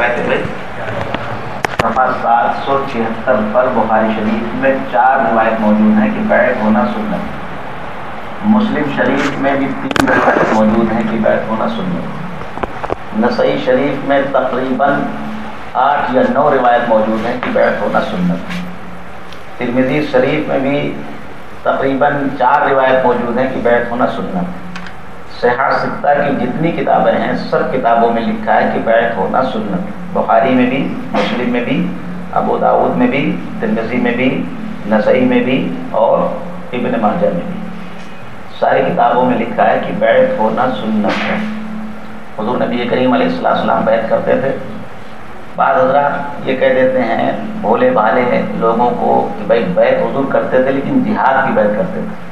روایت ہے۔ بھائی صفحہ سات سو چھہتر پر بخاری شریف میں چار روایت موجود ہیں کہ بیعت ہونا سنت۔ مسلم شریف میں بھی تین روایت موجود ہیں کہ بیعت ہونا سنت۔ نسائی شریف میں تقریباً آٹھ یا نو روایت موجود ہیں کہ بیعت ہونا سنت۔ ترمیزی شریف میں بھی تقریباً چار روایت موجود ہیں کہ بیعت ہونا سنت۔ سیاح سکتا کی جتنی کتابیں ہیں، سب کتابوں میں لکھا ہے کہ بیعت ہونا سنت۔ بخاری میں بھی، مسلم میں بھی، ابو داود میں بھی ترمزی میں بھی، نسائی میں بھی اور ابن ماجہ میں بھی۔ ساری کتابوں میں لکھا ہے کہ بیعت ہونا سنت ہے۔ حضور نبی کریم علیہ السلام السلام بیعت کرتے تھے۔ بعض حضرات یہ کہہ دیتے ہیں، بھولے بھالے لوگوں کو کہ بھائی بیت حضور کرتے تھے، لیکن جہاد کی بیت کرتے تھے۔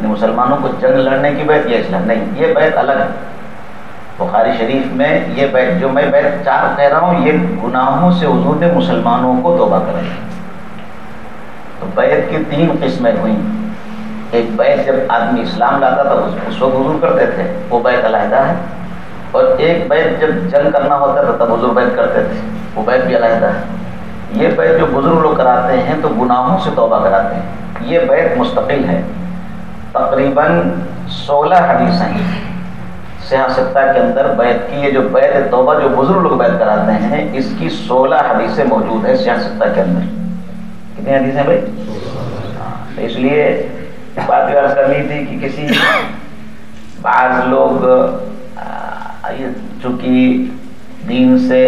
یعنی مسلمانوں کو جنگ لڑنے کی بیت یہ اسلام؟ نہیں، یہ بیت الگ ہے۔ بخاری شریف میں یہ بیت جو میں بیت چار کہہ رہا ہوں، یہ گناہوں سے حضور نے مسلمانوں کو توبہ کرائی تو بیت کی تین قسمیں ہوئیں۔ ایک بیت جب آدمی اسلام لاتا تھا، اس وقت حضور کرتے تھے، وہ بیت علیحدہ ہے۔ اور ایک بیت جب جنگ کرنا ہوتا تھا، تب حضور بیت کرتے تھے، وہ بیت بھی علیحدہ ہے۔ یہ بیت جو بزرگ لوگ کراتے ہیں، تو گناہوں سے توبہ کراتے ہیں۔ یہ بیت مستقل ہے۔ تقریباً سولہ حدیث ہیں۔ سیاستہ کے اندر بیت کی یہ جو بیت توبہ جو بزرگ لوگ بیت کراتے ہیں، اس کی سولہ حدیثیں موجود ہیں سیاستہ کے اندر۔ کتنی حدیثیں بھائی؟ اس لیے بات عرض کرنی تھی کہ کسی بعض لوگ چونکہ دین سے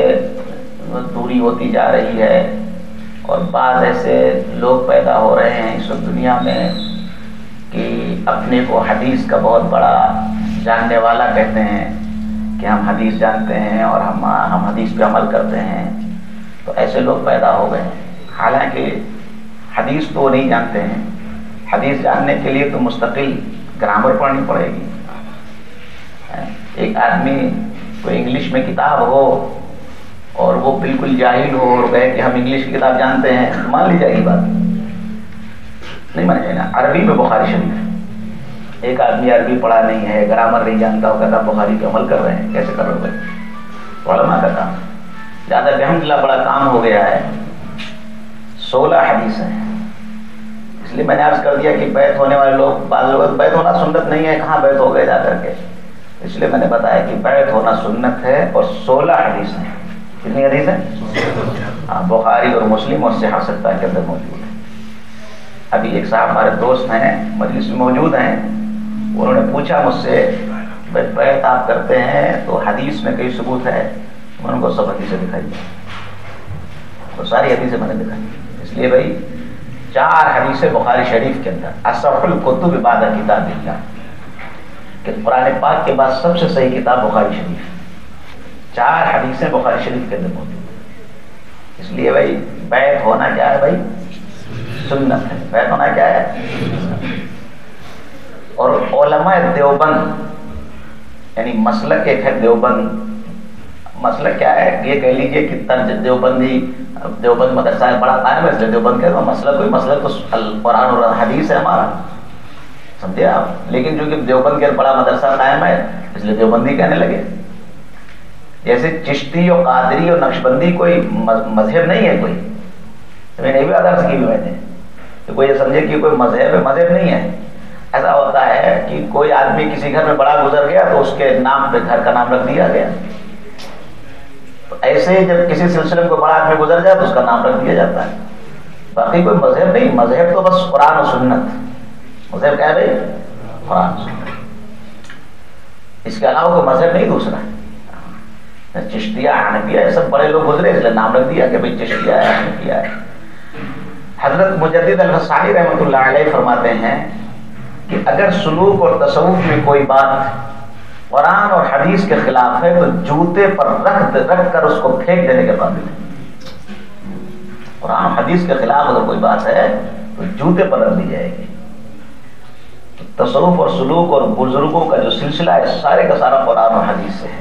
دوری ہوتی جا رہی ہے اور بعض ایسے لوگ پیدا ہو رہے ہیں اس وقت دنیا میں۔ کہ اپنے کو حدیث کا بہت بڑا جاننے والا کہتے ہیں کہ ہم حدیث جانتے ہیں اور ہم ہم حدیث پہ عمل کرتے ہیں۔ تو ایسے لوگ پیدا ہو گئے۔ ہیں حالانکہ حدیث تو نہیں جانتے ہیں۔ حدیث جاننے کے لیے تو مستقل گرامر پڑھنی پڑے گی۔ ایک آدمی کوئی انگلش میں کتاب ہو اور وہ بالکل جاہل ہو اور کہے کہ ہم انگلش کی کتاب جانتے ہیں، مان لی جائے گی بات۔ نہیں مانا جائے گا عربی میں بخاری شریف ایک آدمی عربی پڑھا نہیں ہے، گرامر نہیں جانتا ہو کہتا بخاری پہ عمل کر رہے ہیں، کیسے کر رہے بھائی علماء کا کام۔ زیادہ بحمد اللہ بڑا کام ہو گیا ہے۔ سولہ حدیث ہیں۔ اس لیے میں نے عرض کر دیا کہ بیت ہونے والے لوگ، بعض لوگ بیت ہونا سنت نہیں ہے، کہاں بیت ہو گئے جا کر کے؟ اس لیے میں نے بتایا کہ بیعت ہونا سنت ہے اور سولہ حدیث ہیں۔ کتنی حدیث ہیں ہاں بخاری اور مسلم اور سیاح سکتا کے اندر موجود ہے ابھی ایک صاحب ہمارے دوست ہیں، مجلس میں موجود ہیں۔ انہوں نے پوچھا مجھ سے، بھائی بیعت آپ کرتے ہیں تو حدیث میں کئی ثبوت ہے؟ میں ان کو سب حدیثیں دکھائی تو ساری حدیثیں میں نے دکھائی اس لیے بھائی، چار حدیثیں بخاری شریف کے اندر اصف القتب عبادت کتاب اللہ، کہ قرآن پاک کے بعد سب سے صحیح کتاب بخاری شریف۔ چار حدیثیں بخاری شریف کے اندر موجود ہیں۔ اس لیے بھائی بیت ہونا کیا ہے بھائی؟ سنت ہے بیت ہونا کیا ہے؟ اور علماء دیوبند یعنی مسلک ایک ہے دیوبند۔ مسلک کیا ہے؟ یہ کہہ لیجیے کہ طرز دیوبندی، دیوبند مدرسہ ہے، بڑا قائم ہے اس لیے دیوبند کہتے ہیں مسلک کوئی مسلک تو قرآن اور حدیث ہے ہمارا۔ سمجھے آپ؟ لیکن چونکہ دیوبند کے بڑا مدرسہ قائم ہے، اس لیے دیوبندی کہنے لگے۔ جیسے چشتی اور قادری اور نقش بندی کوئی مذہب نہیں ہے کوئی۔ میں نے بھی آدرس کی میں نے کہ کوئی یہ سمجھے کہ کوئی مذہب ہے، مذہب نہیں ہے۔ ایسا ہوتا ہے کہ کوئی آدمی کسی گھر میں بڑا گزر گیا تو اس کے نام پہ گھر کا نام رکھ دیا گیا۔ تو ایسے جب کسی سلسلے میں کوئی بڑا آدمی گزر جائے تو اس کا نام رکھ دیا جاتا ہے۔ باقی کوئی مذہب نہیں، مذہب تو بس قرآن و سنت۔ مذہب کیا ہے بھائی؟ قرآن اس کے علاوہ کوئی مذہب نہیں دوسرا۔ چشتیا حنفیہ، یہ سب بڑے لوگ گزرے اس لیے نام رکھ دیا کہ بھائی چشتیا ہے حنفیہ۔ ہے حضرت مجدد الفسانی رحمۃ اللہ علیہ فرماتے ہیں کہ اگر سلوک اور تصوف میں کوئی بات قرآن اور حدیث کے خلاف ہے تو جوتے پر رکھ رکھ کر اس کو پھینک دینے کے قابل ہے قرآن اور حدیث کے خلاف اگر کوئی بات ہے تو جوتے پر رکھ دی جائے گی۔ تصوف اور سلوک اور بزرگوں کا جو سلسلہ ہے، سارے کا سارا قرآن اور حدیث سے ہے۔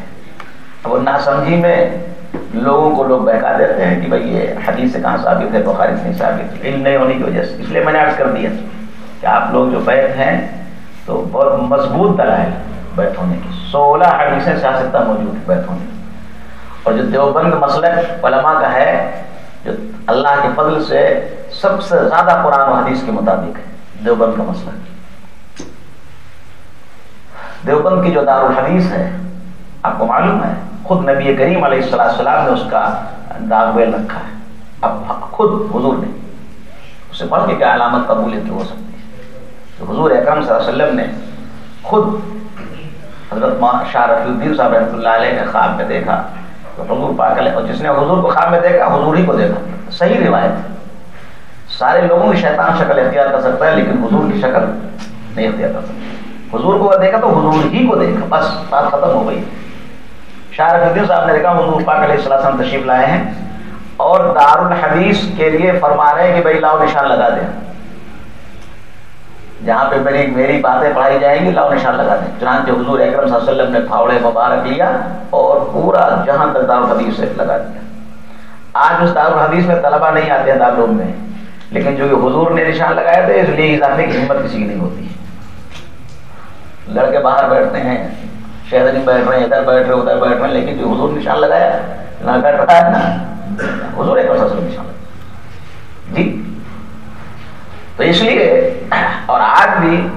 اب نا سمجھی میں لوگوں کو لوگ بہکا دیتے ہیں کہ بھائی یہ حدیث سے کہاں ثابت ہے؟ بخاری سے نہیں ثابت۔ علم نہیں ہونے کی وجہ سے۔ اس لیے میں نے عرض کر دیا کہ آپ لوگ جو بیت ہیں تو بہت مضبوط دلائل بیت ہونے کی۔ سولہ حدیثیں سیاستہ موجود ہے بیت ہونے کی۔ اور جو دیوبند مسلک علماء کا ہے، جو اللہ کے فضل سے سب سے زیادہ قرآن و حدیث کے مطابق ہے، دیوبند کا مسلک۔ دیوبند کی جو دارالحدیث ہے، آپ کو معلوم ہے خود نبی کریم علیہ السلام نے اس کا داغ بیل رکھا ہے۔ اب خود حضور نے اسے پڑھ کے کیا علامت قبولیت ہو سکتی ہے؟ تو حضور اکرم صلی اللہ علیہ وسلم نے خود حضرت شاہ رفیع الدین صاحب رحمۃ اللہ علیہ نے خواب میں دیکھا۔ تو حضور پاک علیہ اور جس نے حضور کو خواب میں دیکھا، حضور ہی کو دیکھا۔ صحیح روایت ہے۔ سارے لوگوں کی شیطان شکل اختیار کر سکتا ہے، لیکن حضور کی شکل نہیں اختیار کر سکتا۔ حضور کو دیکھا تو حضور ہی کو دیکھا، بس بات ختم ہو گئی۔ شاہ رفیع الدین صاحب نے دیکھا حضور پاک علیہ السلام تشریف لائے ہیں اور دار الحدیث کے لیے فرما رہے ہیں کہ بھائی لاؤ نشان لگا دیں۔ جہاں پہ میری میری باتیں پڑھائی جائیں گی، لاؤ نشان لگا دیں۔ چنانچہ حضور اکرم صلی اللہ علیہ وسلم نے پھاوڑے مبارک لیا اور پورا جہاں تک دار الحدیث سے لگا دیا۔ آج اس دار الحدیث میں طلبہ نہیں آتے ہیں دارالعلوم میں، لیکن جو کہ حضور نے نشان لگایا تھے، اس لیے اضافے کی ہمت کسی کی نہیں ہوتی۔ لڑکے باہر بیٹھتے ہیں شہر نہیں بیٹھ رہے ہیں، ادھر بیٹھ رہے ادھر بیٹھ رہے ہیں، لیکن جو حضور نشان لگایا، نہ بیٹھ رہا ہے نا حضور ایک نشان۔ جی؟ تو اس لیے، اور آج بھی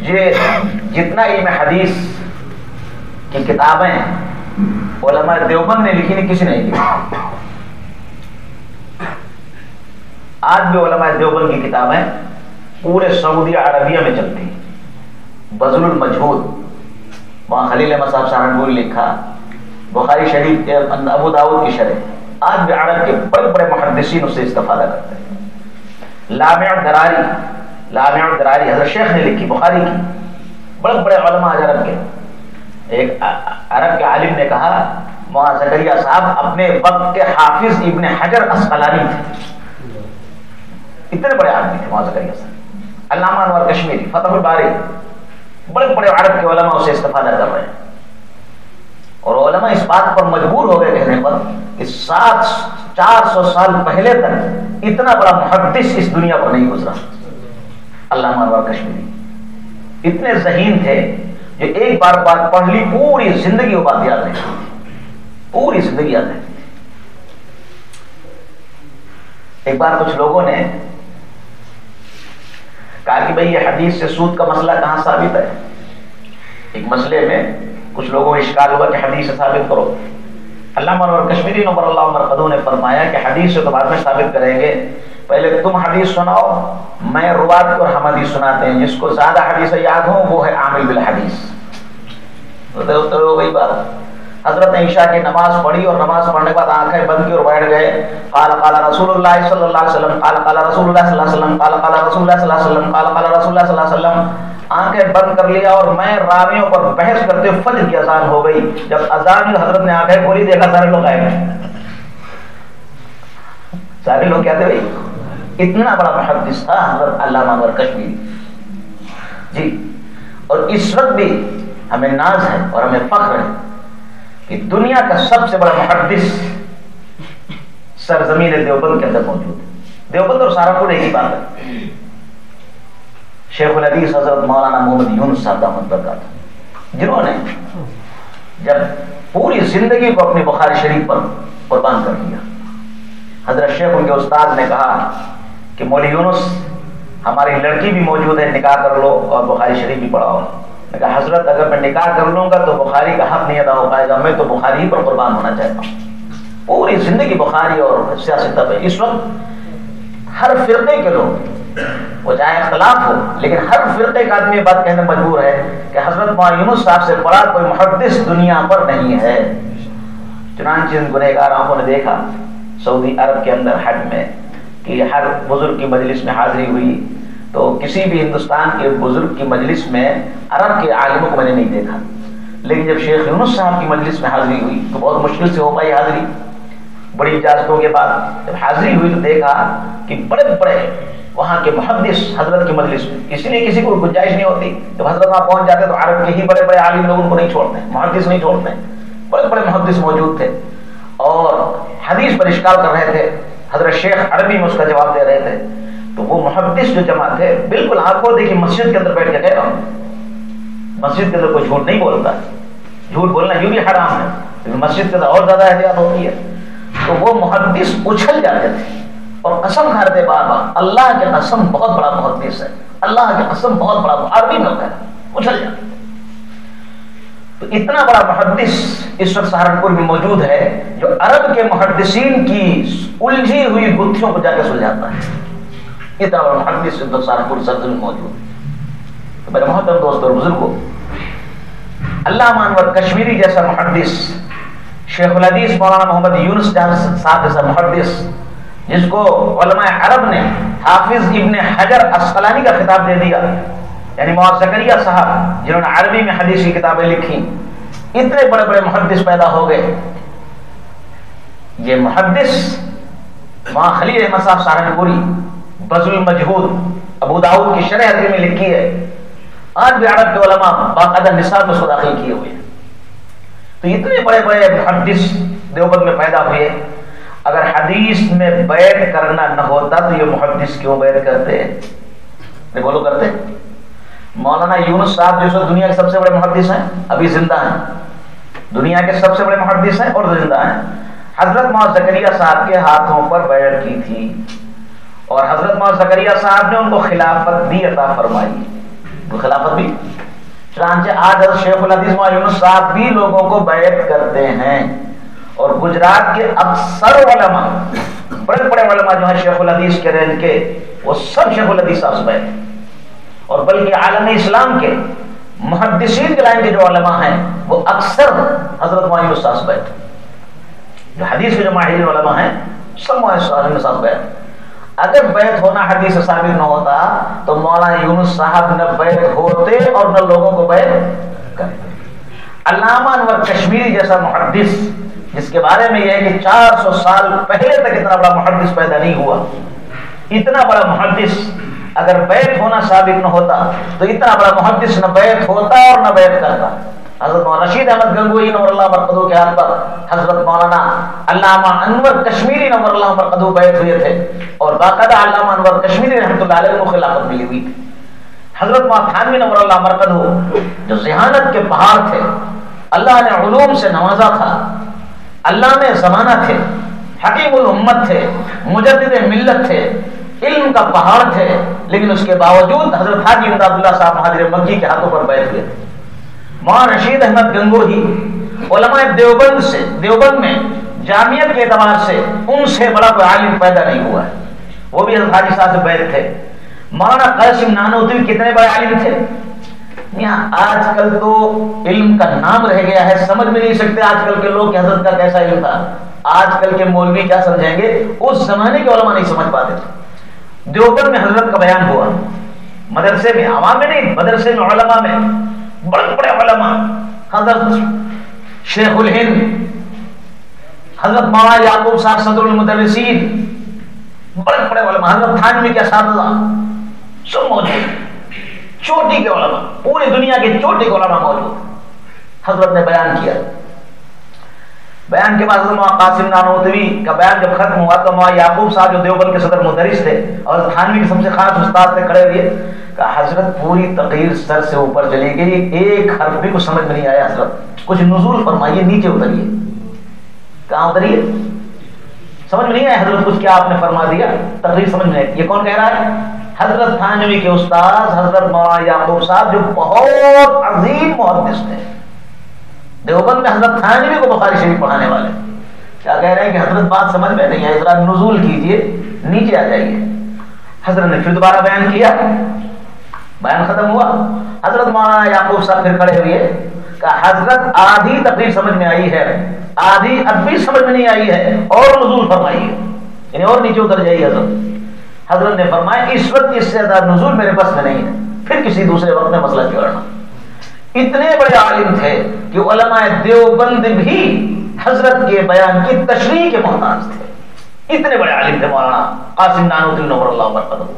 یہ جتنا علم حدیث کی کتابیں علماء دیوبند نے لکھی نہیں، کسی نے لکھی۔ آج بھی علماء دیوبند کی کتابیں پورے سعودی عربیہ میں چلتی ہیں۔ بزل المجہود۔ وہاں خلیل احمد صاحب سہارنپور لکھا، بخاری شریف ابو داود کی شرح، آج بھی عرب کے بڑے بڑے محدثین اس سے استفادہ کرتے ہیں۔ لامع دراری لامع دراری حضرت شیخ نے لکھی، بخاری کی۔ بڑے بڑے علماء آج عرب کے۔ ایک عرب کے عالم نے کہا وہاں زکریہ صاحب اپنے وقت کے حافظ ابن حجر اسقلانی تھے۔ اتنے بڑے آدمی تھے وہاں زکریہ صاحب۔ علامہ انور کشمیری، فتح الباری۔ بڑے بڑے عرب کے علماء اسے استفادہ کر رہے ہیں۔ اور علماء اس بات پر مجبور ہو گئے کہنے پر کہ سات چار سو سال پہلے تک اتنا بڑا محدث اس دنیا پر نہیں گزرا۔ علامہ انور کشمیری اتنے ذہین تھے جو ایک بار بات پڑھ لی، پوری زندگی وہ بات یاد رہی پوری زندگی یاد رہی ایک بار کچھ لوگوں نے کہا کہ بھائی یہ حدیث سے سود کا مسئلہ کہاں ثابت ہے؟ ایک مسئلے میں کچھ لوگوں کو اشکال ہوا کہ حدیث سے ثابت کرو۔ علامہ اور کشمیری نمبر اللہ عمر قدو نے فرمایا کہ حدیث سے تو بعد میں ثابت کریں گے۔ پہلے تم حدیث سناؤ، میں روات کو ہم حدیث سناتے ہیں۔ جس کو زیادہ حدیث یاد ہوں، وہ ہے عامل بالحدیث۔ ہو گئی بات۔ حضرت عشاء کی نماز پڑھی اور نماز پڑھنے کے بعد آنکھیں بند کی اور بیٹھ گئے۔ قال قال رسول اللہ صلی اللہ علیہ وسلم، قال قال رسول اللہ صلی اللہ علیہ وسلم، قال قال رسول اللہ صلی اللہ علیہ وسلم، قال قال رسول اللہ صلی اللہ علیہ وسلم۔ آنکھیں بند کر لیا اور میں راویوں پر بحث کرتے فجر کی اذان ہو گئی۔ جب اذان کی حضرت نے آنکھیں کھولی، دیکھا سارے لوگ آئے سارے لوگ کہتے بھائی اتنا بڑا محدث تھا حضرت علامہ انور کشمیری۔ جی اور اس وقت بھی ہمیں ناز ہے اور ہمیں فخر ہے۔ کہ دنیا کا سب سے بڑا محدث سرزمین دیوبند کے اندر موجود ہے۔ دیوبند اور سہارنپور ایک ہی بات ہے۔ شیخ الحدیث حضرت مولانا محمد یونس صاحب احمد برکات جنہوں نے جب پوری زندگی کو اپنی بخاری شریف پر قربان کر دیا، حضرت شیخ ان کے استاد نے کہا کہ مولی یونس، ہماری لڑکی بھی موجود ہے، نکاح کر لو اور بخاری شریف بھی پڑھاؤ۔ میں کہا، حضرت اگر میں نکاح کر لوں گا تو بخاری کا حق نہیں ادا ہو پائے گا، میں تو بخاری ہی پر قربان ہونا چاہتا ہوں۔ پوری زندگی بخاری اور سیاست ہے اس وقت ہر فرقے کے لوگ، وہ چاہے اختلاف ہو، لیکن ہر فرقے کا آدمی بات کہنے مجبور ہے کہ حضرت یونس صاحب سے بڑا کوئی محدث دنیا پر نہیں ہے۔ چنانچہ گنہگار آنکھوں نے دیکھا، سعودی عرب کے اندر حج میں، کہ ہر بزرگ کی مجلس میں حاضری ہوئی۔ تو کسی بھی ہندوستان کے بزرگ کی مجلس میں عرب کے عالموں کو میں نے نہیں دیکھا۔ لیکن جب شیخ یونس صاحب کی مجلس میں حاضری ہوئی تو بہت مشکل سے ہو پائی حاضری۔ بڑی اجازتوں کے بعد جب حاضری ہوئی تو دیکھا کہ بڑے بڑے وہاں کے محدث حضرت کی مجلس میں، اس لیے کسی کو گنجائش نہیں ہوتی۔ جب حضرت وہاں پہنچ جاتے تو عرب کے ہی بڑے بڑے عالم لوگ ان کو نہیں چھوڑتے، محدث نہیں چھوڑتے۔ بڑے بڑے محدث موجود تھے۔ اور حدیث پر اشکال کر رہے تھے۔ حضرت شیخ عربی میں اس کا جواب دے رہے تھے۔ تو وہ محدث جو جمع تھے بالکل آپ کو دیکھیے مسجد کے اندر بیٹھ کے کہہ رہا ہوں مسجد کے اندر کوئی جھوٹ نہیں بولتا۔ جھوٹ بولنا یوں بھی حرام ہے مسجد کے اندر اور زیادہ احتیاط ہوتی ہے۔ تو وہ محدث اچھل جاتے تھے۔ اور قسم کھاتے بار بار۔ اللہ کے قسم بہت بڑا محدث ہے۔ اللہ کے قسم بہت بڑا عربی میں ہوتا ہے۔ اچھل جاتے تو اتنا بڑا محدث اس وقت سہارنپور میں موجود ہے، جو عرب کے محدثین کی الجھی ہوئی گتھیوں کو جا کے سلجھاتا ہے۔ اتنا بڑا محدث سہارنپور سرزم میں موجود تو میرے محترم دوست اور بزرگوں اللہ مانور کشمیری جیسا محدث شیخ الحدیث مولانا محمد یونس صاحب جیسا محدث جس کو علماء عرب نے حافظ ابن حجر اسقلانی کا خطاب دے دیا یعنی مواد زکریہ صاحب جنہوں نے عربی میں حدیث کی کتابیں لکھی اتنے بڑے بڑے محدث پیدا ہو گئے یہ محدث وہاں خلیل احمد صاحب سہارنپوری بز المجہود ابو داؤد کی شرح عربی میں لکھی ہے، آج بھی عرب کے علماء باقاعدہ نصاب میں اس داخل کیے ہوئے ہیں۔ تو اتنے بڑے بڑے محدث دیوبند میں پیدا ہوئے، اگر حدیث میں بیعت کرنا نہ ہوتا تو یہ محدث کیوں بیعت کرتے ہیں؟ بولو کرتے۔ مولانا یونس صاحب جو دنیا کے سب سے بڑے محدث ہیں، ابھی زندہ ہیں۔ دنیا کے سب سے بڑے محدث ہیں اور زندہ ہیں۔ حضرت مولانا زکریہ صاحب کے ہاتھوں پر بیعت کی تھی۔ اور حضرت مولانا زکریہ صاحب نے ان کو خلافت بھی عطا فرمائی۔ خلافت بھی۔ چنانچہ آج حضرت شیخ الحدیث مولانا صاحب بھی لوگوں کو بیعت کرتے ہیں۔ اور گجرات کے اکثر علماء، بڑے بڑے علماء جو ہیں شیخ الحدیث کے رینج کے، وہ سب شیخ الحدیث صاحب سے بیعت۔ اور بلکہ عالم اسلام کے محدثین کے لائن کے جو علماء ہیں، وہ اکثر حضرت معین استاذ بیت جو حدیث کے جو ماہر علماء ہیں، سب معین استاذ بیت اگر بیت ہونا حدیث ثابت نہ ہوتا تو مولانا یونس صاحب نہ بیت ہوتے اور نہ لوگوں کو بیت کرتے۔ علامہ انور کشمیری جیسا محدث، جس کے بارے میں یہ ہے کہ چار سو سال پہلے تک اتنا بڑا محدث پیدا نہیں ہوا۔ اتنا بڑا محدث اگر بیت ہونا ثابت نہ ہوتا تو اتنا بڑا محدث نہ بیت ہوتا اور نہ بیت کرتا۔ حضرت مولانا رشید احمد گنگوئی نور اللہ مرقدو کے حال پر حضرت مولانا علامہ انور کشمیری نور اللہ مرقدو بیت ہوئے تھے اور باقاعدہ علامہ انور کشمیری رحمۃ اللہ علیہ کو خلافت ملی ہوئی تھی۔ حضرت مولانا تھانوی نور اللہ مرقدو جو ذہانت کے پہاڑ تھے، اللہ نے علوم سے نوازا تھا، اللہ میں زمانہ تھے، حکیم الامت تھے، مجدد ملت تھے، علم کا پہاڑ تھے، لیکن اس کے باوجود حضرت حاجی امداد اللہ صاحب مہاجر مکی کے ہاتھوں پر بیٹھ گئے مولانا رشید احمد گنگو ہی علماء دیوبند سے دیوبند میں جامعت کے اعتبار سے ان سے بڑا کوئی عالم پیدا نہیں ہوا ہے۔ وہ بھی حاجی صاحب سے بیٹھ تھے۔ مولانا قاسم نانوتوی کتنے بڑے عالم تھے۔ یہاں آج کل تو علم کا نام رہ گیا ہے، سمجھ میں نہیں سکتے آج کل کے لوگ کہ حضرت کا کیسا علم تھا۔ آج کل کے مولوی کیا سمجھیں گے؟ اس زمانے کے علماء نہیں سمجھ پاتے۔ تھے دیوبند میں حضرت کا بیان ہوا۔ مدرسے میں عوام میں نہیں، مدرسے میں علماء میں۔ بڑے بڑے علماء۔ حضرت شیخ الہند، حضرت مولانا یعقوب صاحب صدر المدرسین بڑے بڑے علماء۔ حضرت تھانوی کے اساتذہ سب موجود چوٹی کے علماء، پوری دنیا کے چوٹی کے علماء موجود حضرت نے بیان کیا۔ بیان کے بعد حضرت قاسم نانوتوی کا بیان جب ختم ہوا تو مولانا یعقوب صاحب جو دیوبند کے صدر مدرس تھے اور تھانوی کے سب سے خاص استاد تھے کھڑے ہوئے۔ حضرت پوری تقریر سر سے اوپر چلی گئی، ایک حرف بھی کچھ سمجھ میں نہیں آیا حضرت۔ کچھ نزول فرمائیے، نیچے اتریے۔ کہاں اتریے؟ سمجھ میں نہیں آیا حضرت کچھ کیا آپ نے فرما دیا؟ تقریر سمجھ میں یہ کون کہہ رہا ہے؟ حضرت تھانوی کے استاد حضرت مولانا یعقوب صاحب، جو بہت عظیم محدث تھے۔ دیوبند میں حضرت تھانوی کو بخاری شریف پڑھانے والے۔ کیا کہہ رہے ہیں کہ حضرت بات سمجھ میں نہیں ہے ذرا نزول کیجیے، نیچے آ جائیے۔ حضرت نے پھر دوبارہ بیان کیا۔ بیان ختم ہوا۔ حضرت مولانا یعقوب صاحب پھر کھڑے ہوئے۔ کہ حضرت آدھی تقریر سمجھ میں آئی ہے، آدھی اب بھی سمجھ میں نہیں آئی ہے، اور نزول فرمائیے۔ یعنی اور نیچے اتر جائیے حضرت۔ حضرت نے فرمایا، اس وقت اس سے زیادہ نزول میرے پاس میں نہیں ہے۔ پھر کسی دوسرے وقت میں مسئلہ چھوڑنا اتنے بڑے عالم تھے کہ علماء دیوبند بھی حضرت کے بیان کی تشریح کے محتاج تھے۔ اتنے بڑے عالم تھے مولانا قاسم نانوتری نور اللہ برکت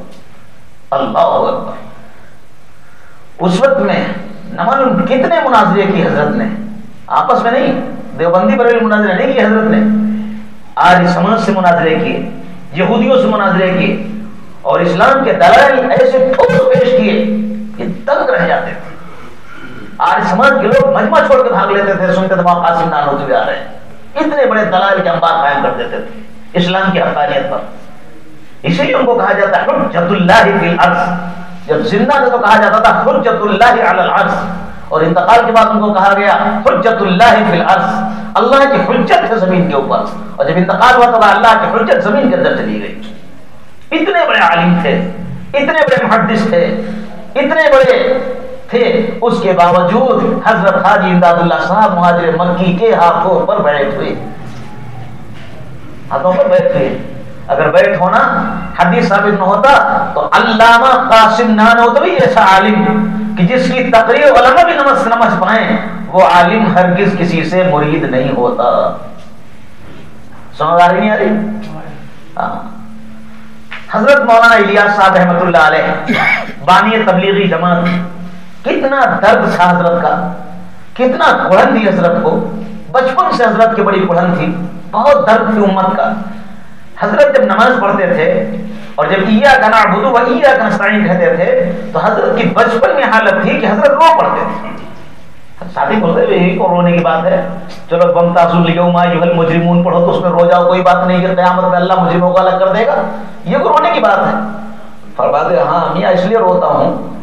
اللہ اکبر۔ اس وقت میں نمن کتنے مناظرے کی حضرت نے؟ آپس میں نہیں، دیوبندی پر مناظرے نہیں کی حضرت نے۔ آج سماج سے مناظرے کیے، یہودیوں سے مناظرے کیے اور اسلام کے دلائل ایسے ٹھوس پیش کیے کہ تنگ رہ جاتے تھے۔ آج سماج کے لوگ مجمع چھوڑ کے بھاگ لیتے تھے، سنتے تھے وہاں قاسم نان ہوتے ہوئے آ رہے ہیں۔ اتنے بڑے دلال کے انبار قائم کر دیتے تھے اسلام کی حقانیت پر۔ اسی لیے ان کو کہا جاتا ہے، حجت اللہ فی الارض۔ جب زندہ تھے تو کہا جاتا تھا، حجت اللہ علی الارض اور انتقال کے بعد ان کو کہا گیا، حجت اللہ فی الارض اللہ کی حجت ہے زمین کے اوپر۔ اور جب انتقال ہوا تو اللہ کی حجت زمین کے اندر چلی گئی۔ اتنے بڑے عالم تھے، اتنے بڑے محدث تھے، اتنے بڑے تھے۔ اس کے باوجود حضرت حاجی امداد اللہ صاحب مہاجر مکی کے ہاتھوں پر بیٹھ ہوئے ہاتھوں پر بیٹھ ہوئے اگر بیٹھ ہونا حدیث ثابت نہ ہوتا تو علامہ قاسم نانوتوی ایسا عالم کہ جس کی تقریر علماء بھی نمس نمس پائیں وہ عالم ہرگز کسی سے مرید نہیں ہوتا۔ سمجھ آ رہی نہیں آ رہی ہاں۔ حضرت مولانا الیاس صاحب رحمۃ اللہ علیہ، بانی تبلیغی جماعت، کتنا درد تھا حضرت کا، کتنا کڑن تھی حضرت کو۔ بچپن سے حضرت کی بڑی کڑن تھی، بہت درد تھی امت کا۔ حضرت جب نماز پڑھتے تھے اور جب ایا کا نعبدو و ایا کا نستعین کہتے تھے، تو حضرت کی بچپن میں حالت تھی کہ حضرت رو پڑھتے تھے۔ شادی بولتے ہیں یہی کو رونے کی بات ہے؟ چلو بم تاسو لیو ما یوہل مجرمون پڑھو تو اس میں رو جاؤ، کوئی بات نہیں کہ قیامت میں اللہ مجرموں کو الگ کر دے گا۔ یہ کو رونے کی بات ہے۔ فرماتے ہاں میاں، اس لیے روتا ہوں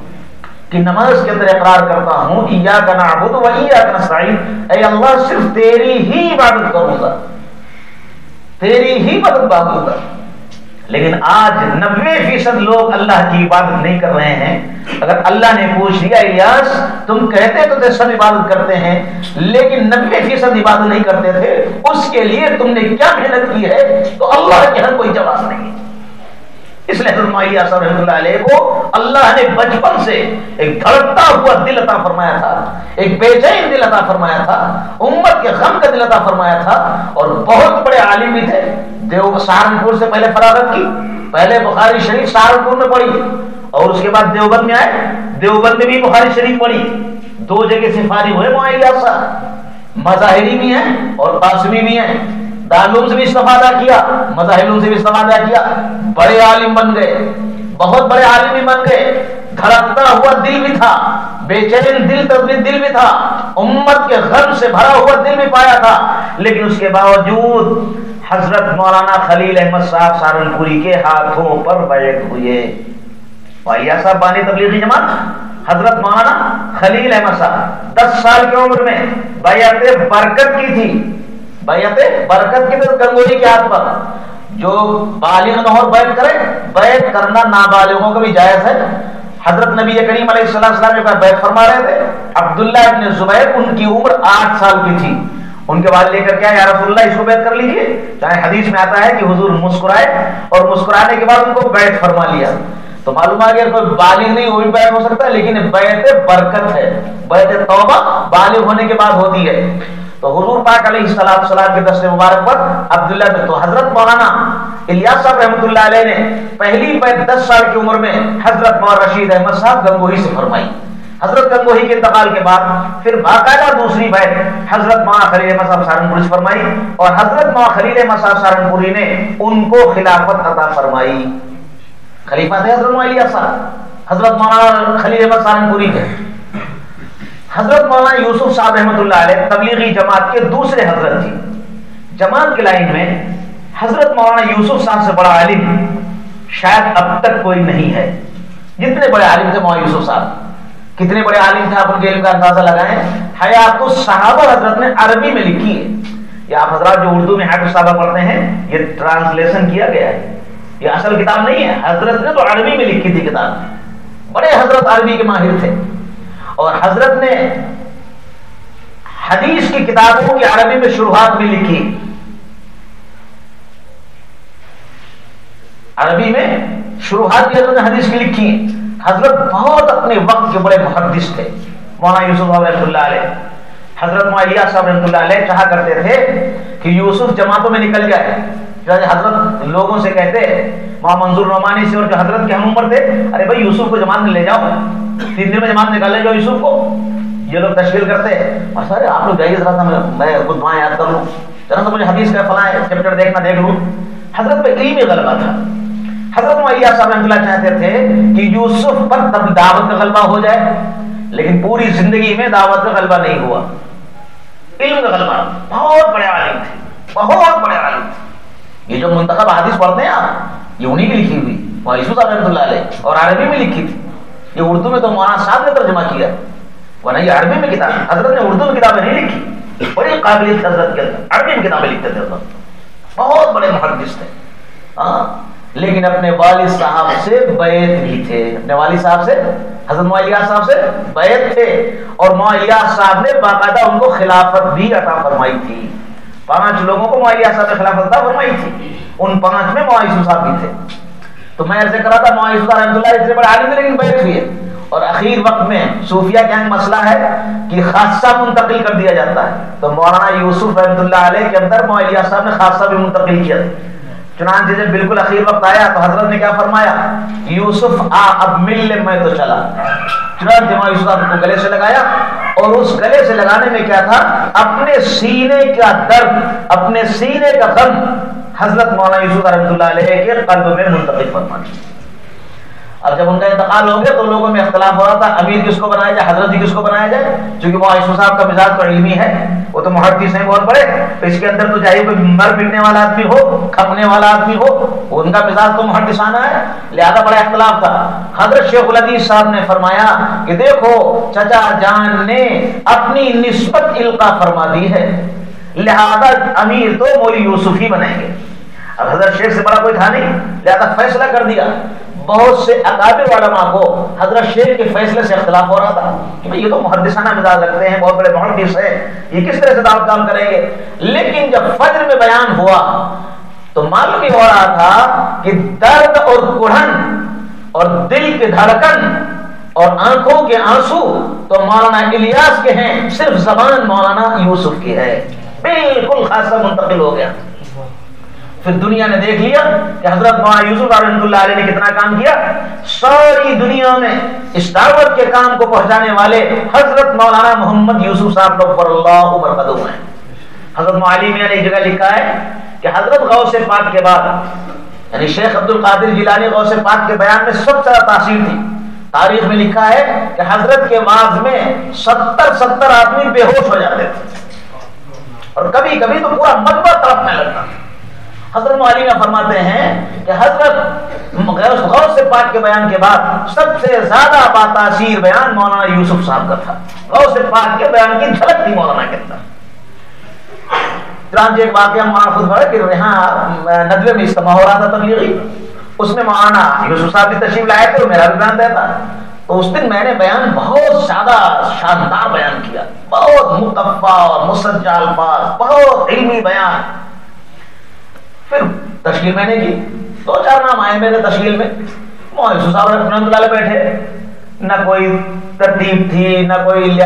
کہ نماز کے اندر اقرار کرتا ہوں کہ یا کا نعبد و یا کا نستعین۔ اے اللہ، صرف تیری ہی عبادت کروں گا۔ تیری ہی مدد باغوں پر لیکن آج نبے فیصد لوگ اللہ کی عبادت نہیں کر رہے ہیں۔ اگر اللہ نے پوچھ لیا، الیاس، تم کہتے تو تھے سب عبادت کرتے ہیں، لیکن نبے فیصد عبادت نہیں کرتے تھے۔ اس کے لیے تم نے کیا محنت کی ہے؟ تو اللہ کے ہر کوئی جواب۔ نہیں اس رحمۃ اللہ علیہ کو، اللہ نے بچپن سے ایک دھڑکتا ہوا دل عطا فرمایا تھا، ایک بے چین دل عطا فرمایا تھا، امت کے غم کا دل عطا فرمایا تھا، اور بہت بڑے عالم بھی تھے۔ دیو سہارنپور سے پہلے فراغت کی، پہلے بخاری شریف سہارنپور میں پڑھی، اور اس کے بعد دیوبند میں آئے۔ دیوبند میں بھی بخاری شریف پڑھی۔ دو جگہ سے فارغ ہوئے معاہدہ صاحب۔ مظاہری بھی ہیں اور قاسمی بھی ہیں۔ دارالعلوم سے بھی استفادہ کیا مظاہر سے بھی استفادہ کیا، بڑے عالم بن گئے، بہت بڑے عالم بھی بن گئے دھڑکتا ہوا دل بھی تھا، بے چین دل تصویر دل بھی تھا، امت کے غم سے بھرا ہوا دل بھی پایا تھا۔ لیکن اس کے باوجود حضرت مولانا خلیل احمد صاحب سہارنپوری کے ہاتھوں پر بیعت ہوئے۔ وائیا صاحب بانی تبلیغی جماعت، حضرت مولانا خلیل احمد صاحب، دس سال کی عمر میں بیعت برکت کی تھی۔ بیعت برکت کی تو گنگولی کے ہاتھ پر جو بالغ نہ ہو بیعت کرے بیعت کرنا نابالغوں کا بھی جائز ہے۔ حضرت نبی کریم علیہ السلام نے بیعت فرما رہے تھے، عبداللہ ابن زبیر ان کی عمر آٹھ سال کی تھی۔ ان کے بعد لے کر کیا یا رسول اللہ، اس کو بیعت کر لیجیے۔ چاہے حدیث میں آتا ہے کہ حضور مسکرائے اور مسکرانے کے بعد ان کو بیعت فرما لیا۔ تو معلوم آ گیا کوئی بالغ نہیں، وہ بھی بیعت ہو سکتا ہے، لیکن بیعت برکت ہے۔ بیعت توبہ بالغ ہونے کے بعد ہوتی ہے۔ تو حضور پاک علیہ السلام السلام کے دست مبارک پر عبداللہ بن تو حضرت مولانا الیاس صاحب رحمۃ اللہ علیہ نے پہلی بیعت دس سال کی عمر میں حضرت مولانا رشید احمد صاحب گنگوہی سے فرمائی۔ حضرت گنگوہی کے انتقال کے بعد پھر باقاعدہ دوسری بیعت حضرت ماں خلیل احمد صاحب سہارنپوری سے فرمائی اور حضرت ماں خلیل احمد صاحب سہارنپوری نے ان کو خلافت عطا فرمائی۔ خلیفہ تھے حضرت مولانا الیاس صاحب؟ حضرت مولانا خلیل احمد سہارنپوری کے حضرت مولانا یوسف صاحب رحمۃ اللہ علیہ تبلیغی جماعت کے دوسرے حضرت تھی جماعت کے لائن میں حضرت مولانا یوسف صاحب سے بڑا عالم شاید اب تک کوئی نہیں ہے۔ جتنے بڑے عالم تھے مولانا یوسف صاحب؟ کتنے بڑے عالم تھے آپ ان کے علم کا اندازہ لگائیں؟ حیات الصحابہ حضرت نے عربی میں لکھی ہے۔ یہ آپ حضرات جو اردو میں حیات الصحابہ پڑھتے ہیں، یہ ٹرانسلیشن کیا گیا ہے۔ یہ اصل کتاب نہیں ہے۔ حضرت نے تو عربی میں لکھی تھی کتاب۔ بڑے حضرت عربی کے ماہر تھے۔ اور حضرت نے حدیث کی کتابوں کی عربی میں شروعات بھی لکھی۔ عربی میں شروعات بھی حضرت نے حدیث کی لکھی۔ حضرت بہت اپنے وقت کے بڑے محدث تھے۔ مولانا یوسف رحمۃ اللہ علیہ۔ حضرت معیہ صاحب رحمۃ اللہ علیہ کہا کرتے تھے کہ یوسف جماعتوں میں نکل جائے۔ حضرت لوگوں سے کہتے وہاں منظور نعمانی سے اور جو حضرت کے ہم عمر تھے، ارے بھائی یوسف کو جماعت میں لے جاؤ، تین دن میں جماعت نکال لے جاؤ یوسف کو۔ یہ لوگ تشکیل کرتے سر، آپ لوگ جائیے ذرا سا، میں خود وہاں یاد کر لوں۔ ذرا سا مجھے حدیث کا فلاں چیپٹر دیکھنا، دیکھ لوں۔ حضرت پہ علمی غلبہ تھا۔ حضرت معیہ صاحب رحمۃ اللہ چاہتے تھے کہ یوسف پر تب دعوت کا غلبہ ہو جائے، لیکن پوری زندگی میں دعوت کا غلبہ نہیں ہوا۔ علم کا غلبہ، بہت بڑے عالم تھے، بہت بڑے عالم تھے۔ یہ جو منتخب حادث پڑھتے ہیں آپ یہ انہیں کی لکھی ہوئی مایوس رحمۃ اللہ علیہ اور عربی میں لکھی تھی یہ اردو میں تو مولانا صاحب نے ترجمہ کیا ورنہ یہ عربی میں کتاب حضرت نے اردو میں کتابیں نہیں لکھی بڑی قابلیت حضرت کے اندر عربی میں کتابیں لکھتے تھے بہت بڑے محدث تھے ہاں لیکن اپنے والد صاحب سے بیت بھی تھے اپنے والد صاحب سے حضرت معلیات صاحب سے بیت تھے اور معلیات صاحب نے باقاعدہ ان کو خلافت بھی عطا فرمائی تھی پانچ لوگوں کو معلیات صاحب نے خلافت عطا فرمائی تھی۔ ان پانچ میں معیسو صاحب بھی تھے۔ تو میں عرض کر رہا تھا معیسو رحمۃ اللہ اتنے بڑے عالم تھے لیکن بیٹھ ہوئی ہے اور اخیر وقت میں صوفیہ کا مسئلہ ہے کہ خاصہ منتقل کر دیا جاتا ہے۔ تو مولانا یوسف رحمۃ اللہ علیہ کے اندر معلیات صاحب نے خاصہ بھی منتقل کیا۔ تھا چنانچہ جب بالکل اخیر وقت آیا تو حضرت نے کیا فرمایا؟ یوسف، آ، اب مل لے، میں تو چلا۔ چنانچہ ماں یوسف کو گلے سے لگایا اور اس گلے سے لگانے میں کیا تھا؟ اپنے سینے کا درد، اپنے سینے کا غم۔ حضرت مولانا یوسف رحمۃ اللہ علیہ کے قلب میں منتقل فرما اب جب ان کا انتقال ہو گیا تو لوگوں میں اختلاف ہو رہا تھا۔ امیر کس کو بنایا جائے؟ حضرت جی کس کو بنایا جائے؟ چونکہ وہ عائشہ صاحب کا مزاج تو علمی ہے، وہ تو محدث ہیں، بہت بڑے۔ تو اس کے اندر تو چاہیے کوئی مر پٹنے والا آدمی ہو، کھپنے والا آدمی ہو ان کا مزاج تو محدثانہ ہے۔ لہذا بڑا اختلاف تھا۔ حضرت شیخ العدیز صاحب نے فرمایا کہ دیکھو، چچا جان نے اپنی نسبت القا فرما دی ہے۔ لہذا امیر تو مولی یوسف ہی بنائیں گے۔ اب حضرت شیخ سے بڑا کوئی تھا نہیں، لہذا فیصلہ کر دیا۔ بہت سے اکابر علماء کو حضرت شیخ کے فیصلے سے اختلاف ہو رہا تھا کہ یہ تو محدثانہ مزاج رکھتے ہیں، بہت بڑے محدث ہیں، یہ کس طرح سے دعوت کام کریں گے؟ لیکن جب فجر میں بیان ہوا تو معلوم ہی ہو رہا تھا کہ درد اور کڑھن اور دل کی دھڑکن اور آنکھوں کے آنسو تو مولانا الیاس کے ہیں، صرف زبان مولانا یوسف کی ہے۔ بالکل خاصا منتقل ہو گیا۔ پھر دنیا نے دیکھ لیا کہ حضرت مولانا یوسف رحمۃ اللہ علیہ نے کتنا کام کیا؟ ساری دنیا میں اس دعوت کے کام کو پہنچانے والے حضرت مولانا محمد یوسف صاحب پر اللہ مرکز ہیں۔ حضرت معلومیہ نے ایک جگہ لکھا ہے کہ حضرت غوث پاک کے بعد یعنی شیخ عبد القادر جیلانی غوث پاک کے بیان میں سب سے تاثیر تھی۔ تاریخ میں لکھا ہے کہ حضرت کے واز میں ستر ستر آدمی بے ہوش ہو جاتے تھے۔ اور کبھی کبھی تو پورا مدبہ طرف میں لگتا تھا حضرت معلیمہ فرماتے ہیں کہ حضرت غوث پاک کے بیان کے بعد سب سے زیادہ باتاثیر بیان مولانا یوسف صاحب کا تھا۔ غوث پاک کے بیان کی جھلک تھی مولانا کے اندر۔ چنانچہ ایک واقعہ مولانا خود بڑھے کہ یہاں ندوے میں اجتماع ہو رہا تھا تبلیغی۔ اس میں مولانا یوسف صاحب بھی تشریف لائے تھے اور میرا بھی بیان دیتا تو اس دن میں نے بیان بہت زیادہ شاندار بیان کیا۔ بہت متفع اور مسجع الفاظ بہت علمی بیان۔ پھر تشکیل میں نے کی۔ دو چار نام آئے میرے تشکیل میں۔ محسوس صاحب رحمۃ اللہ بیٹھے۔ نہ کوئی ترتیب تھی، نہ کوئی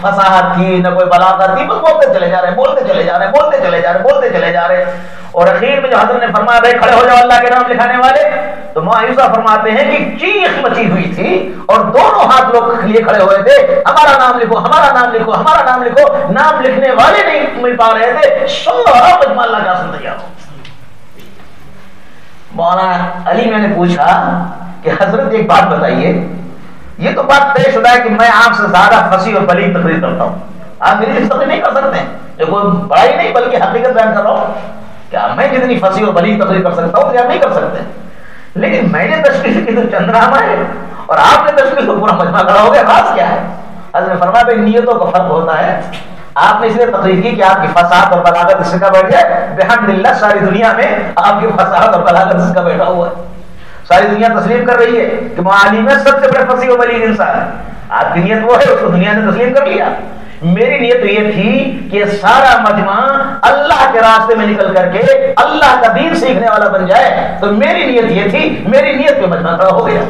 فصاحت تھی، نہ کوئی بلاغت تھی، بس بولتے چلے جا رہے، بولتے چلے جا رہے، بولتے چلے جا رہے، بولتے چلے جا رہے۔ اور اخیر میں جو حضرت نے فرمایا، بھائی کھڑے ہو جاؤ، اللہ کے نام لکھانے والے۔ تو معیوسہ فرماتے ہیں کہ چیخ مچی ہوئی تھی اور دونوں ہاتھ لوگ لیے کھڑے ہوئے تھے۔ ہمارا نام لکھو، ہمارا نام لکھو، ہمارا نام لکھو۔ نام لکھنے والے نہیں مل پا رہے تھے۔ سارا مجمع اللہ کا سن تیار ہو۔ مولانا علی میں نے پوچھا کہ حضرت ایک بات بتائیے، یہ تو بات طے شدہ ہے کہ میں آپ سے زیادہ پھنسی اور بلی تقریر کرتا ہوں۔ آپ میری تقریر نہیں کر سکتے۔ جو کوئی بڑائی نہیں بلکہ حقیقت بیان کر رہا ہوں، کیا میں جتنی پھنسی اور بلی تقریر کر سکتا ہوں آپ نہیں کر سکتے۔ لیکن میں نے تشکیل کی تو چند نامہ ہے اور آپ نے تشکیل کو پورا مجمع کھڑا ہو گیا، خاص کیا ہے؟ حضرت فرما بھائی، نیتوں کا فرق ہوتا ہے۔ آپ نے اس لیے تقریر کی کہ آپ کی فساد اور بلاغت اس کا بیٹھ جائے؟ بحمد اللہ ساری دنیا میں آپ کی فساد اور بلاغت اس کا بیٹھا ہوا ہے؟ ساری دنیا تسلیم کر رہی ہے کہ معلم میں سب سے بڑے فصیح و بلیغ انسان ہے۔ آپ کی نیت وہ ہے، اس کو دنیا نے تسلیم کر لیا۔ میری نیت یہ تھی کہ سارا مجمع اللہ کے راستے میں نکل کر کے اللہ کا دین سیکھنے والا بن جائے۔ تو میری نیت یہ تھی، میری نیت پہ مجمع کھڑا ہو گیا۔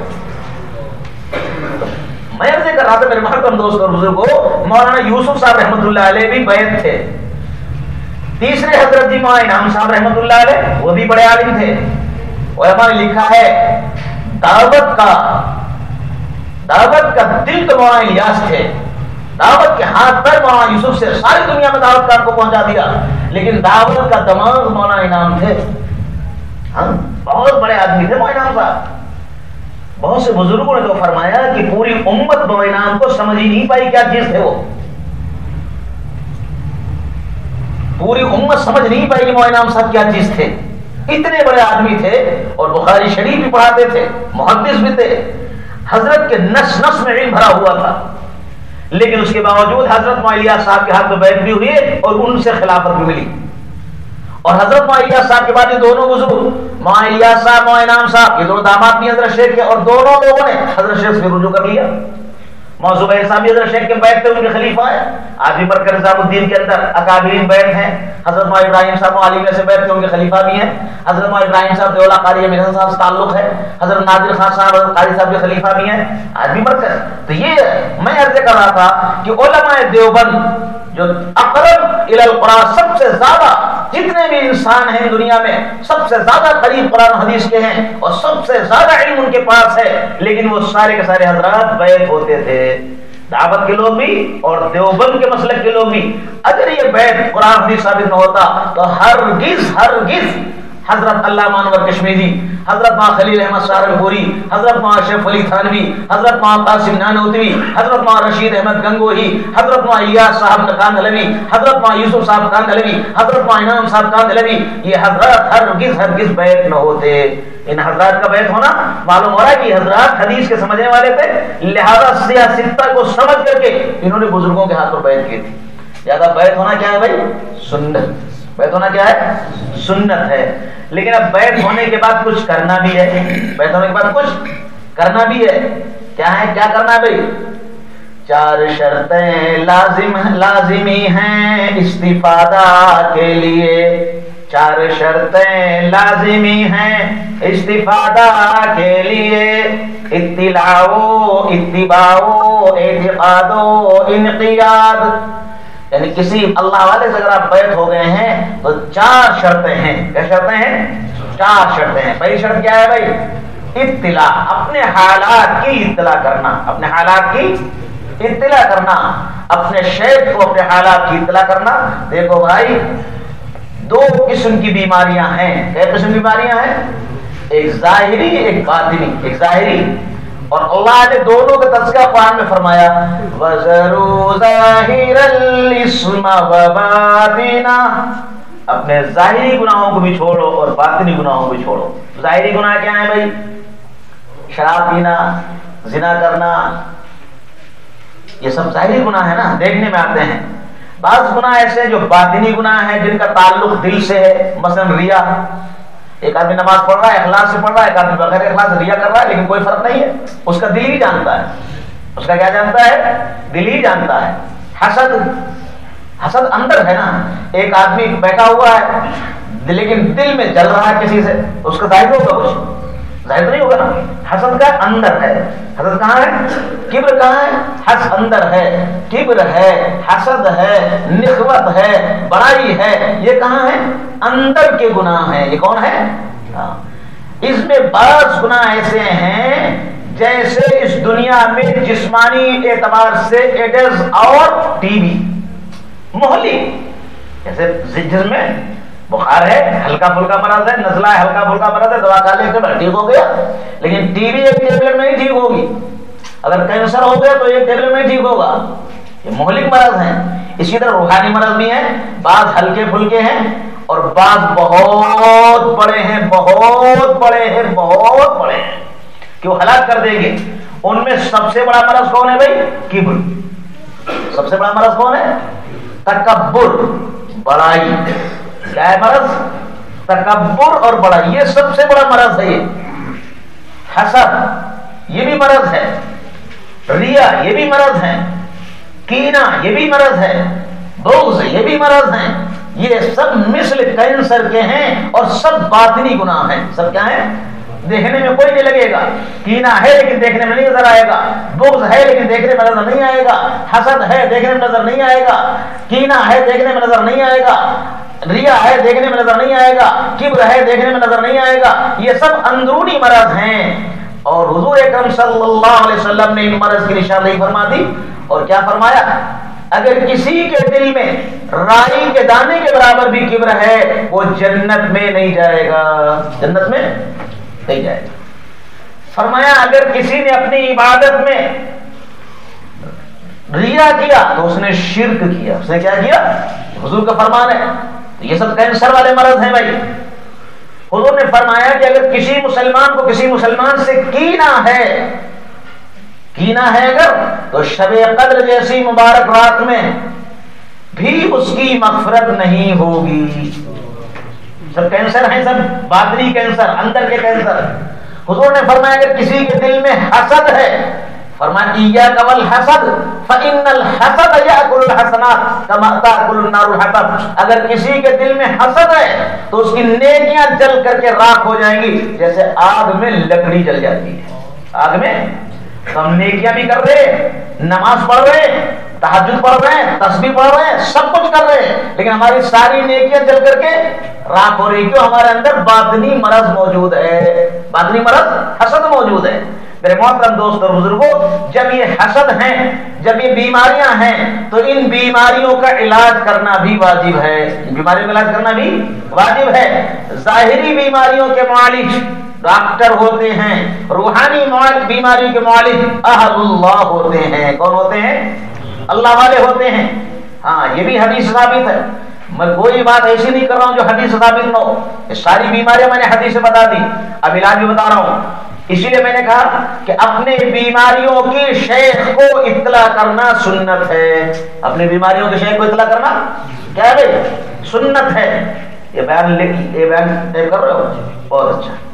میں عرض کر رہا تھا، میرے محترم دوست اور بزرگ کو۔ مولانا یوسف صاحب رحمۃ اللہ علیہ بھی بیت تھے۔ تیسرے حضرت جی مولانا انعام صاحب رحمۃ اللہ علیہ، وہ بھی بڑے عالم تھے۔ علماء نے لکھا ہے، دعوت کا دعوت کا دل تو مولانا الیاس تھے۔ دعوت کے ہاتھ پر مولانا یوسف سے ساری دنیا میں دعوت کا کو پہنچا دیا۔ لیکن دعوت کا دماغ مولانا انعام تھے۔ ہم بہت بڑے آدمی تھے مولانا انعام صاحب۔ بہت سے بزرگوں نے تو فرمایا کہ پوری امت بینام کو سمجھ ہی نہیں پائی کیا چیز تھے وہ۔ پوری امت سمجھ نہیں پائی کہ موئنام صاحب کیا چیز تھے۔ اتنے بڑے آدمی تھے اور بخاری شریف بھی پڑھاتے تھے، محدث بھی تھے۔ حضرت کے نس نس میں علم بھرا ہوا تھا۔ لیکن اس کے باوجود حضرت معلیہ صاحب کے ہاتھ میں بیٹھ بھی ہوئے اور ان سے خلافت بھی ملی۔ اور حضرت معلیہ صاحب کے بعد یہ دونوں بزرگ معلیہ صاحب معینام صاحب، یہ دونوں داماد بھی حضرت شیخ کے اور دونوں لوگوں نے حضرت شیخ سے رجوع کر لیا۔ موضوع صاحب بھی حضرت شیخ کے بیٹھ تھے ان کے خلیفہ ہیں۔ آج بھی برکر نظام الدین کے اندر اکابرین بیٹھ ہیں۔ حضرت ماہ ابراہیم صاحب علی میں سے بیٹھ کے ان کے خلیفہ بھی ہیں۔ حضرت ماہ ابراہیم صاحب دولا قاری امیر صاحب سے تعلق ہے۔ حضرت نادر خان صاحب، حضرت قاری صاحب کے خلیفہ بھی ہیں۔ آج بھی برکر تو یہ میں عرض کر رہا تھا کہ علماء دیوبند جو اقرب القرآن سب سے زیادہ جتنے بھی انسان ہیں دنیا میں، سب سے زیادہ قریب قرآن حدیث کے ہیں اور سب سے زیادہ علم ان کے پاس ہے، لیکن وہ سارے کے سارے حضرات بیت ہوتے تھے۔ دعوت کے لوگ بھی اور دیوبند کے مسلک کے لوگ بھی۔ اگر یہ بیت قرآن حدیث ثابت نہ ہوتا تو ہر گز ہر گز حضرت اللہ مانور کشمیری، حضرت ماں خلیل احمد سہارنپوری حضرت ماں اشرف علی تھانوی، حضرت ماں قاسم نانوتوی، حضرت ماں رشید احمد گنگوہی، حضرت ماں ایاس صاحب کان علوی حضرت ماں یوسف صاحب کان علوی حضرت ماں انعام صاحب کان علوی یہ حضرات ہرگز ہرگز بیت نہ ہوتے۔ ان حضرات کا بیت ہونا معلوم ہو رہا ہے کہ حضرات حدیث کے سمجھنے والے تھے، لہذا سیاستہ کو سمجھ کر کے انہوں نے بزرگوں کے ہاتھ پر بیت کی تھی۔ زیادہ بیت ہونا کیا ہے بھائی؟ سنت۔ بیت ہونا کیا ہے؟ سنت ہے۔ لیکن اب بیت ہونے کے بعد کچھ کرنا بھی ہے۔ بیت ہونے کے بعد کچھ کرنا بھی ہے۔ کیا ہے؟ کیا کرنا ہے بھائی؟ چار شرطیں لازم لازمی ہیں استفادہ کے لیے۔ چار شرطیں لازمی ہیں استفادہ کے لیے۔ اطلاع اتباع اعتقاد انقیاد۔ یعنی کسی اللہ والے سے اگر آپ بیت ہو گئے ہیں تو چار شرطیں ہیں۔ کیا شرطیں ہیں؟ چار شرطیں ہیں۔ پہلی شرط کیا ہے بھائی؟ اطلاع، اپنے حالات کی اطلاع کرنا۔ اپنے حالات کی اطلاع کرنا۔ اپنے شیخ کو اپنے حالات کی اطلاع کرنا۔ دیکھو بھائی، دو قسم کی بیماریاں ہیں۔ کیا قسم کی بیماریاں ہیں؟ ایک ظاہری، ایک باطنی۔ ایک ظاہری۔ اور اللہ نے دونوں کا تذکرہ قرآن میں فرمایا اپنے ظاہری گناہوں کو بھی چھوڑو اور باطنی گناہوں کو بھی چھوڑو۔ ظاہری گناہ کیا ہے بھائی؟ شراب پینا، زنا کرنا۔ یہ سب ظاہری گناہ ہے نا، دیکھنے میں آتے ہیں۔ بعض گناہ ایسے جو باطنی گناہ ہیں، جن کا تعلق دل سے ہے۔ مثلا ریا۔ ایک آدمی نماز پڑھ رہا ہے، اخلاص سے پڑھ رہا ہے، ایک آدمی بغیر اخلاص ریا کر رہا ہے، لیکن کوئی فرق نہیں ہے۔ اس کا دل ہی جانتا ہے۔ اس کا کیا جانتا ہے؟ دل ہی جانتا ہے۔ حسد حسد اندر ہے نا۔ ایک آدمی بیٹھا ہوا ہے، لیکن دل میں جل رہا ہے کسی سے، اس کا ظاہر ہوگا کچھ۔ ظاہر نہیں ہوگا نا۔ حسد کا اندر ہے۔ حسد کہاں ہے؟ کبر کہاں ہے؟ حس اندر ہے۔ کبر ہے، حسد ہے، نخوت ہے، بڑائی ہے۔ یہ کہاں ہے؟ اندر کے گناہ ہیں۔ یہ کون ہے؟ اس میں بعض گناہ ایسے ہیں جیسے اس دنیا میں جسمانی اعتبار سے ایڈز اور ٹی وی، محلی۔ جیسے جسم میں بخار ہے، ہلکا پھلکا مرض ہے نزلہ ہے، ہلکا پھلکا مرض ہے دوا کھا لے کے ٹھیک ہو گیا۔ لیکن ٹی وی ایک ٹیبلٹ میں ہی ٹھیک ہوگی۔ اگر کینسر ہو گیا تو ایک ٹیبلٹ میں ٹھیک ہوگا۔ یہ مہلک مرض ہیں۔ اسی طرح روحانی مرض بھی ہیں، بعض ہلکے پھلکے ہیں اور بعض بہت بڑے ہیں، بہت بڑے ہیں، بہت بڑے ہیں۔ کہ وہ ہلاک کر دیں گے؟ ان میں سب سے بڑا مرض کون ہے بھائی؟ کبر۔ سب سے بڑا مرض کون ہے؟ تکبر، بڑائی۔ کیا ہے مرض۔ تکبر اور بڑا، یہ سب سے بڑا مرض ہے۔ یہ حسد، یہ بھی مرض ہے۔ ریا، یہ بھی مرض ہے۔ کینا، یہ بھی مرض ہے۔ بغض، یہ بھی مرض ہے۔ یہ سب مثل کینسر کے ہیں اور سب باطنی گناہ ہیں۔ سب کیا ہیں؟ دیکھنے میں کوئی نہیں لگے گا۔ کینا ہے لیکن دیکھنے میں نہیں نظر آئے گا۔ بغض ہے لیکن دیکھنے میں نظر نہیں آئے گا۔ حسد ہے دیکھنے میں نظر نہیں آئے گا۔ کینا ہے دیکھنے میں نظر نہیں آئے گا۔ ریا ہے دیکھنے میں نظر نہیں آئے گا، کبر ہے دیکھنے میں نظر نہیں آئے گا، یہ سب اندرونی مرض ہیں۔ اور حضور اکرم صلی اللہ علیہ وسلم نے ان مرض کی نشاندہی فرما دی۔ اور کیا فرمایا؟ اگر کسی کے دل میں رائی کے دانے کے برابر بھی کبر ہے، وہ جنت میں نہیں جائے گا۔ جنت میں نہیں جائے گا۔ فرمایا، اگر کسی نے اپنی عبادت میں ریا کیا تو اس نے شرک کیا۔ اس نے کیا کیا؟ حضور کا فرمان ہے۔ یہ سب کینسر والے مرض ہیں بھائی۔ حضور نے فرمایا کہ اگر کسی مسلمان کو کسی مسلمان سے کینا ہے کینا ہے اگر، تو شب قدر جیسی مبارک رات میں بھی اس کی مغفرت نہیں ہوگی۔ سب کینسر ہیں سب باطنی کینسر، اندر کے کینسر۔ حضور نے فرمایا اگر کسی کے دل میں حسد ہے فرمایا ایاک والحسد فإن الحسد یاکل الحسنات کما تاکل النار الحطب اگر کسی کے دل میں حسد ہے تو اس کی نیکیاں جل کر کے راکھ ہو جائیں گی جیسے آگ میں لکڑی جل جاتی ہے آگ میں ہم نیکیاں بھی کر رہے نماز پڑھ رہے تحجد پڑھ رہے ہیں تسبیح پڑھ رہے ہیں سب کچھ کر رہے ہیں لیکن ہماری ساری نیکیاں جل کر کے راک ہو رہی کیوں ہمارے اندر باطنی مرض موجود ہے باطنی مرض حسد موجود ہے میرے محترم دوست اور بزرگوں، جب یہ حسد ہیں، جب یہ بیماریاں ہیں، تو ان بیماریوں کا علاج کرنا بھی واجب ہے۔ بیماریوں کا علاج کرنا بھی واجب ہے۔ ظاہری بیماریوں کے معالج ڈاکٹر ہوتے ہیں، روحانی بیماریوں کے معالج اہل اللہ ہوتے ہیں۔ کون ہوتے ہیں؟ اللہ والے ہوتے ہیں۔ ہاں یہ بھی حدیث ثابت ہے۔ میں کوئی بات ایسی نہیں کر رہا ہوں جو حدیث ثابت نہ ہو۔ یہ ساری بیماریاں میں نے حدیث سے بتا دی۔ اب علاج بھی بتا رہا ہوں۔ اسی لیے میں نے کہا کہ اپنے بیماریوں کی شیخ کو اطلاع کرنا سنت ہے۔ اپنی بیماریوں کے شیخ کو اطلاع کرنا؟ کیا ہے سنت ہے۔ یہ بیان یہ بیان کر رہے ہو؟ بہت اچھا۔